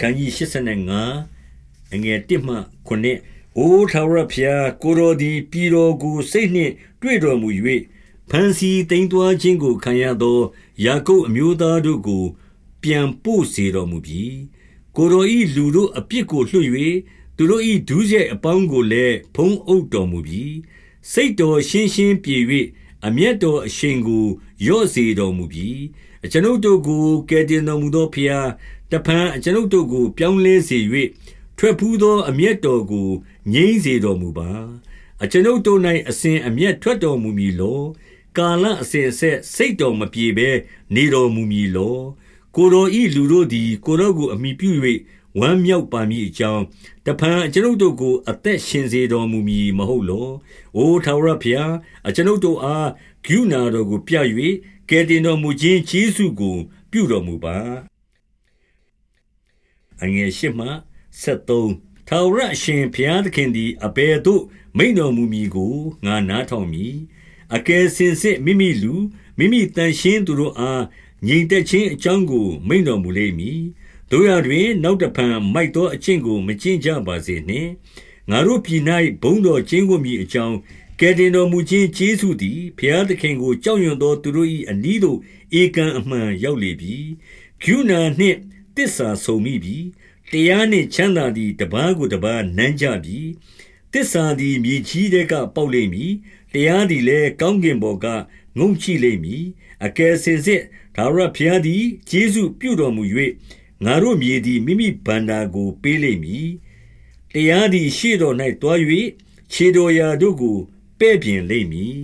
ခန်းကြီး85အငယ်1မှ9အိုထာဝရဖျားကိုတော်သည်ပြည်တော်ကိုစိတ်နှင့်တွေ့တော်မူ၍ဖန်စီတိမ်သွာခြင်းကိုခံရသောယာကုပ်အမျိုးသားတို့ကို ပြန်ပို့စေတော်မူပြီးကိုတော်ဤလူတို့အပြစ်ကိုလွှတ်၍သူတို့ဤဒုစရိုက်အပေါင်းကိုလည်းဖုံးအုပ်တော်မူပြီးစိတ်တော်ရှင်းရှင်းပြေ၍ အမျက်တော်အရှိန်ကိုရော့စေတော်မူပြီးအကျွန်ုပ်တို့ကိုကယ်တင်တော်မူသောဖျားတဖန်အကျွန်ုပ်တို့ကို ပြောင်းလဲစေ၍ထွက်ဖူးသောအမျက်တော်ကိုငြိမ့်စေတော်မူပါအကျွန်ုပ်တို့၌အစဉ်အမျက်ထွက်တော်မူမည်လောကာလအစဉ်အဆက်စိတ်တော်မပြေဘဲနေတော်မူမည်လောကိုတော်ဤလူတို့သည်ကိုတော်ကိုအမိပြု၍ ဝမ်းမြောက်ပါမည်အကြောင်းတဖန်အကျွန်ုပ်တို့ကို အသက်ရှင်စေတော်မူမည်မဟုတ်လော။အိုထာဝရဘုရားအကျွန်ုပ်တို့အားဂုဏတော်ကိုပြ၍ကယ်တင်တော်မူခြင်းကျေးဇူးကို ပြုတော်မူပါ။အငယ်ရှိမှ73ထာဝရအရှင်ဘုရားသခင်သည်အဘယ်သို့ မိန်တော်မူမည်ကိုငါနားထောင်မည်။အကယ်စင်စစ်မိမိလူမိမိတန်ရှင်းသူတို့အားငြိမ်သက်ခြင်းအကြောင်းကို မိန်တော်မူလိမ့်မည်။ တို့ရတွင် နောက်တဖန်မိုက်သောအကျင့်ကို မကျင့်ကြပါစေနှင့် ငါတို့ပြည်၌ဘုံတော်ကျင်းကိုမြည်အကြောင်း ကယ်တင်တော်မူခြင်း ကျေးဇူးသည် ဘုရားသခင်ကို ကြောက်ရွံ့သော သူတို့၏အနီးသို့ ဧကန်အမှန်ရောက်လေပြီ။ကျူနာနှင့်တစ္ဆာဆုံမိပြီ။တရားနှင့်ချမ်းသာသည် တပားကိုတပားနမ်းကြပြီ။တစ္ဆာသည် မြေကြီးတဲက ပေါက်လိမ့်မည်။တရားသည်လည်း ကောင်းကင်ဘော်က ငုံချိလိမ့်မည်။အကယ်စင်စစ်ဒါဝရဘုရားသည် ကျေးဇူးပြုတော်မူ၍ ငါတို့မြေသည်မိမိဘန္တာကို ပေးလိမ့်မည်တရားသည် ရှေ့တော်၌တွား၍ခြေတော်ရာတို့ကိုပဲ့ပြင်လိမ့်မည်